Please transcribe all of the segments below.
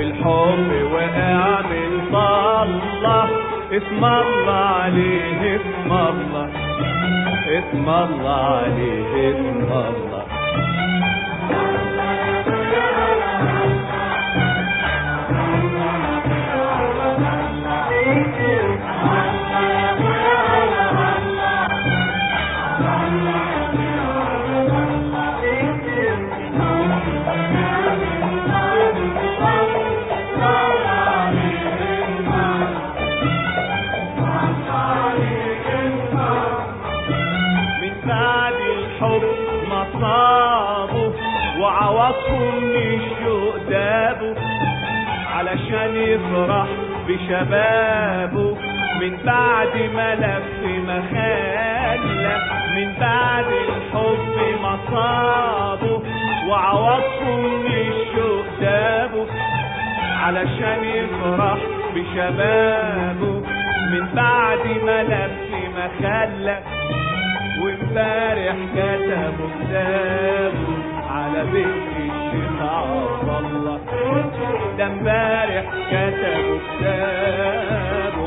الحب وقع من طلة اسم الله عليه اسم الله. اسم الله عليه اسم الله. وعوضكم من الشوق دابه علشان يفرح بشبابه. من بعد ما لف مخلة من بعد الحب مصابه. وعوضكم من الشوق دابه علشان يفرح بشبابه. من بعد ما لف مخلة وامبارح كتبوا كتابه على الشيخ عبد الله ده امبارح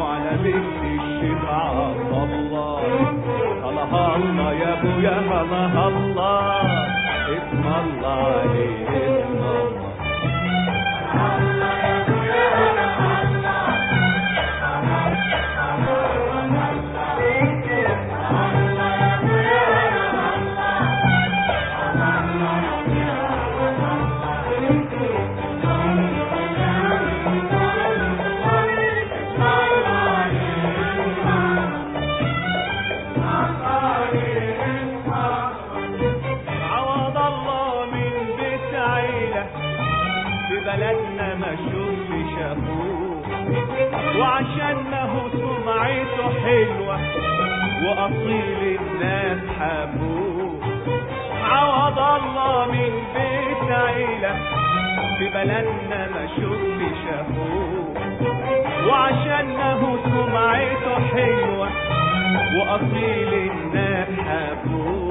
على بنت الشيخ الله الله الله يا ابويا الله الله اسم الله عليه وعشان سمعته حلوة وأصيل الناس حبوه. عوض الله من بيت عيلة في بلدنا ما شوف شافوه. وعشان سمعته حلوة وأصيل الناس حبوه.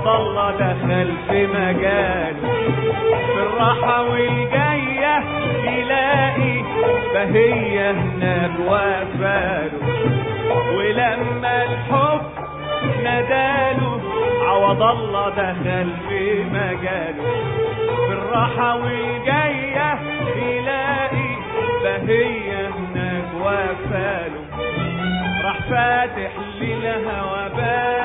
عوض الله دخل في مجاله في الراحة والجاية يلاقي فهي هناك وفاله ولما الحب نداله عوض الله دخل في مجاله. في الراحة والجاية يلاقي فهي هناك وفاله راح فاتح للهوى بابه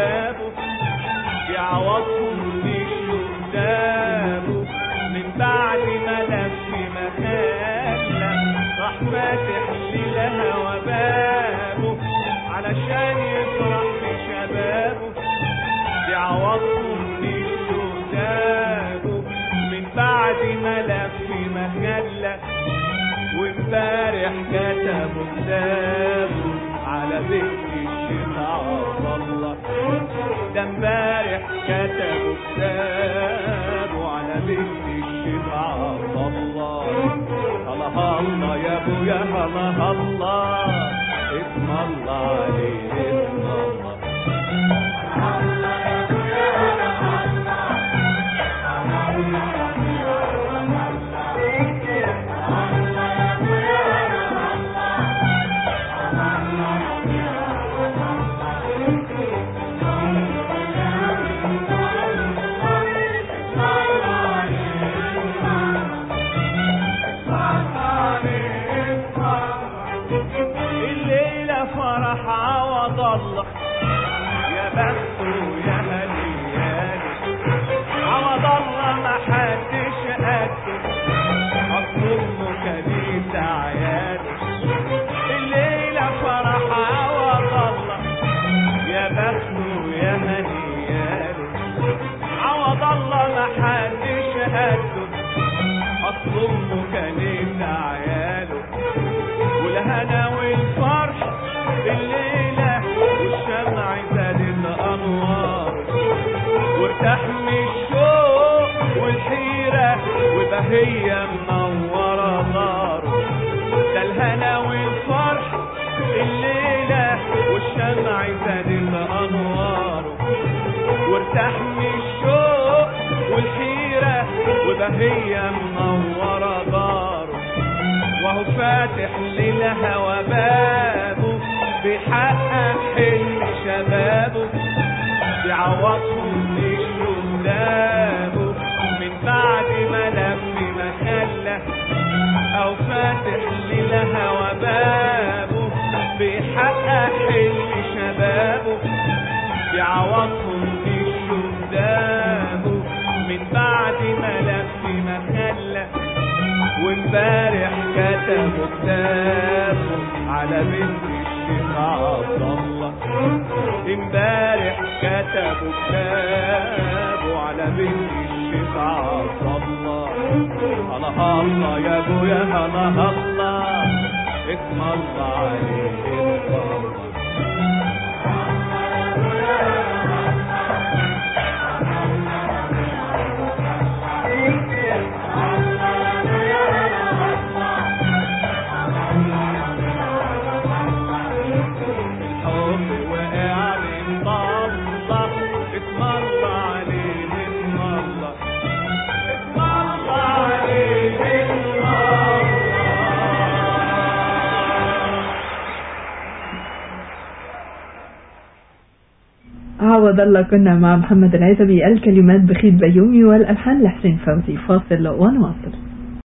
بشبابه يعوضهم مشوا قدامه من بعد ما لف مخالة راح فاتح للهوى بابه علشان يفرح بشبابه يعوضهم مشوا قدامه من بعد ما لف مخلة وامبارح كتبوا كتابه على عبد الله. ده امبارح كتبوا كتابه على بنت الشيخ عبد الله. الله الله يا ابويا الله الله عياله. والهنا والفرح الليلة والشمع زاد الأنوار. وارتاح من الشوق والحيرة وبهية منورة داره ده الهنا والفرح الليلة والشمع زاد الأنوار. هي منورة داره وهو فاتح للهوى بابه بيحقق حلم كتابه على بنت الشيخ عبد الله. امبارح كتبوا كتابه على بنت الشيخ عبد الله. الله يا ابويا الله الله. اسم الله عليه عوض الله كنا مع محمد العزبي الكلمات بخيت بيومي والألحان لحسين فوزي فاصل ونواصل